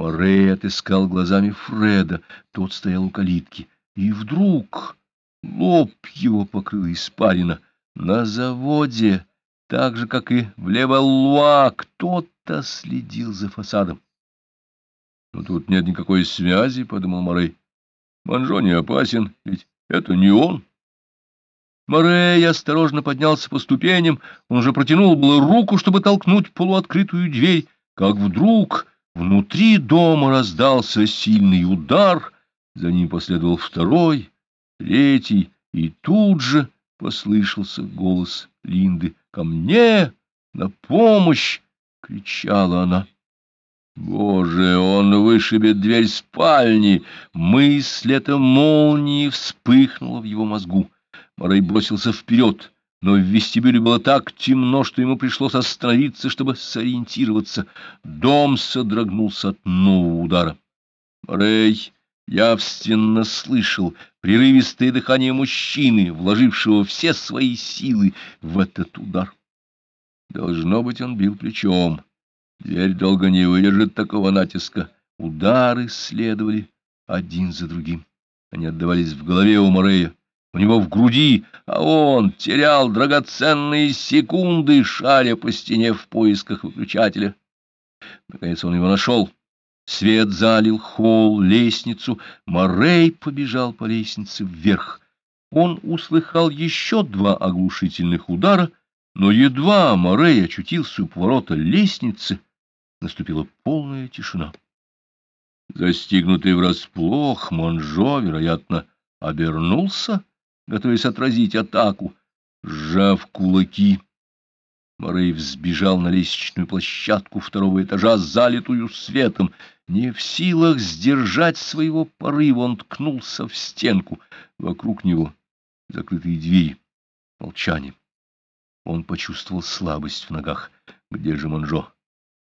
Морей отыскал глазами Фреда, тот стоял у калитки. И вдруг лоб его покрыл испарина. На заводе, так же, как и в Левалуа, кто-то следил за фасадом. «Но тут нет никакой связи», — подумал Морей. «Манжо не опасен, ведь это не он». Морей осторожно поднялся по ступеням, он уже протянул было руку, чтобы толкнуть полуоткрытую дверь, как вдруг внутри дома раздался сильный удар, за ним последовал второй, третий, и тут же послышался голос Линды. «Ко мне! На помощь!» — кричала она. Боже, он вышибет дверь спальни! Мысль эта молнии вспыхнула в его мозгу. Морей бросился вперед, но в вестибюле было так темно, что ему пришлось остановиться, чтобы сориентироваться. Дом содрогнулся от нового удара. Морей явственно слышал прерывистое дыхание мужчины, вложившего все свои силы в этот удар. Должно быть, он бил плечом. Дверь долго не выдержит такого натиска. Удары следовали один за другим. Они отдавались в голове у Морея у него в груди, а он терял драгоценные секунды, шаря по стене в поисках выключателя. Наконец он его нашел. Свет залил холл, лестницу. Морей побежал по лестнице вверх. Он услыхал еще два оглушительных удара, но едва Морей очутился у поворота лестницы, наступила полная тишина. Застигнутый врасплох, Монжо, вероятно, обернулся готовясь отразить атаку. Сжав кулаки, Морей взбежал на лестничную площадку второго этажа, залитую светом. Не в силах сдержать своего порыва, он ткнулся в стенку. Вокруг него закрытые двери, молчание. Он почувствовал слабость в ногах. Где же Монжо?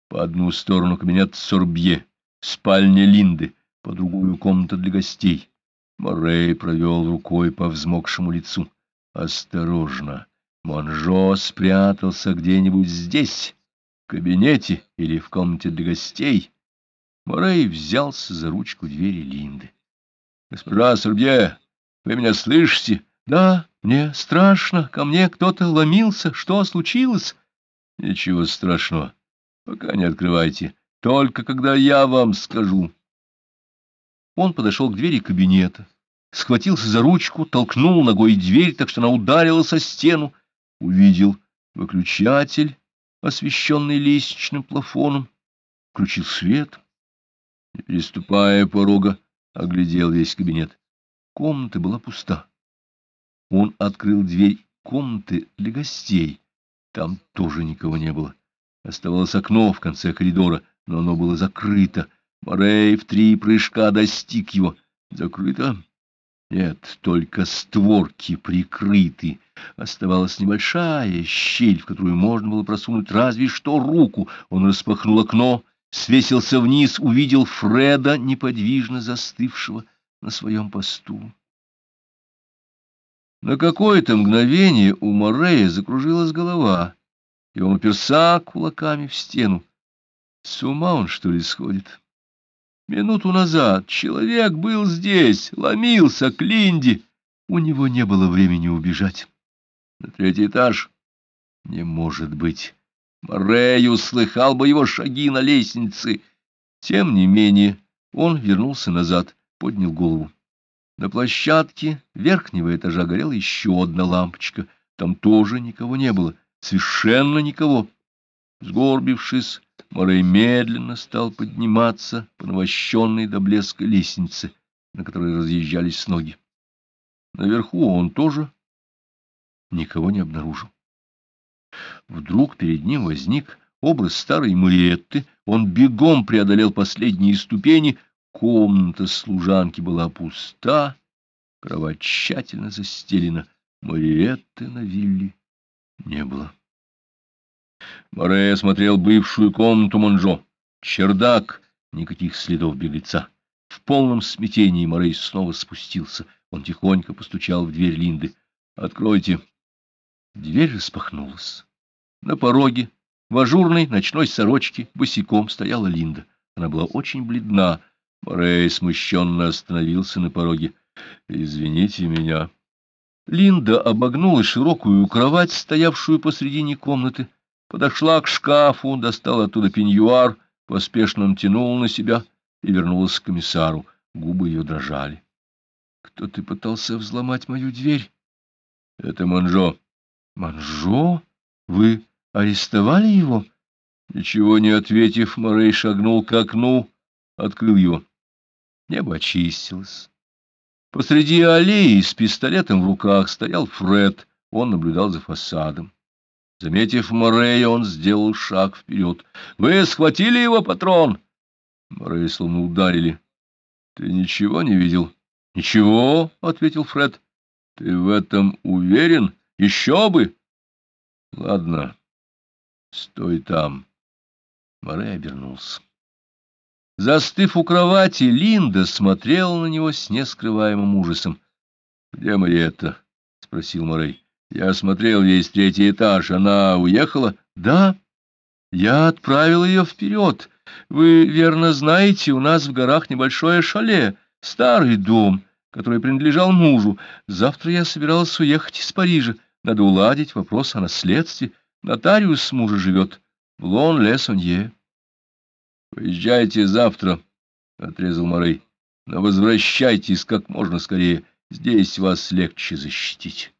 По одну сторону кабинет Сорбье, спальня Линды, по другую комната для гостей. Морей провел рукой по взмокшему лицу. Осторожно! Монжо спрятался где-нибудь здесь, в кабинете или в комнате для гостей. Морей взялся за ручку двери Линды. — Госпожа Сурбье, вы меня слышите? — Да, мне страшно. Ко мне кто-то ломился. Что случилось? — Ничего страшного. Пока не открывайте. Только когда я вам скажу. Он подошел к двери кабинета, схватился за ручку, толкнул ногой дверь, так что она ударила со стену, увидел выключатель, освещенный лестничным плафоном, включил свет и, переступая порога, оглядел весь кабинет. Комната была пуста. Он открыл дверь комнаты для гостей. Там тоже никого не было. Оставалось окно в конце коридора, но оно было закрыто. Морей в три прыжка достиг его. Закрыто. Нет, только створки прикрыты. Оставалась небольшая щель, в которую можно было просунуть разве что руку. Он распахнул окно, свесился вниз, увидел Фреда, неподвижно застывшего на своем посту. На какое-то мгновение у Морея закружилась голова, и он уперся кулаками в стену. С ума он, что ли, сходит? Минуту назад человек был здесь, ломился к Линде. У него не было времени убежать. На третий этаж? Не может быть. Морей услыхал бы его шаги на лестнице. Тем не менее, он вернулся назад, поднял голову. На площадке верхнего этажа горела еще одна лампочка. Там тоже никого не было, совершенно никого. Сгорбившись, Морей медленно стал подниматься по навощенной до блеска лестнице, на которой разъезжались ноги. Наверху он тоже никого не обнаружил. Вдруг перед ним возник образ старой Мариетты, он бегом преодолел последние ступени, комната служанки была пуста, кровать тщательно застелена, Мариетты на вилле не было. Морей осмотрел бывшую комнату Монжо. Чердак, никаких следов беглеца. В полном смятении Морей снова спустился. Он тихонько постучал в дверь Линды. «Откройте». Дверь распахнулась. На пороге, в ажурной ночной сорочке, босиком стояла Линда. Она была очень бледна. Морей смущенно остановился на пороге. — Извините меня. Линда обогнула широкую кровать, стоявшую посредине комнаты, подошла к шкафу, достала оттуда пеньюар, поспешно натянула на себя и вернулась к комиссару. Губы ее дрожали. — Кто ты пытался взломать мою дверь? — Это Манжо. — Манжо? Вы арестовали его? Ничего не ответив, Морей шагнул к окну, открыл его. Небо очистилось. Посреди аллеи с пистолетом в руках стоял Фред, он наблюдал за фасадом. Заметив Морея, он сделал шаг вперед. — Вы схватили его, патрон? Морея словно ударили. — Ты ничего не видел? — Ничего, — ответил Фред. — Ты в этом уверен? Еще бы! — Ладно, стой там. Морей обернулся. Застыв у кровати, Линда смотрела на него с нескрываемым ужасом. — Где Мариетта? — спросил Морей. — Я осмотрел весь третий этаж. Она уехала? — Да. Я отправил ее вперед. Вы верно знаете, у нас в горах небольшое шале, старый дом, который принадлежал мужу. Завтра я собиралась уехать из Парижа. Надо уладить вопрос о наследстве. Нотариус мужа живет в Лон-Ле-Сонье. — Поезжайте завтра, — отрезал Морей, — но возвращайтесь как можно скорее. Здесь вас легче защитить.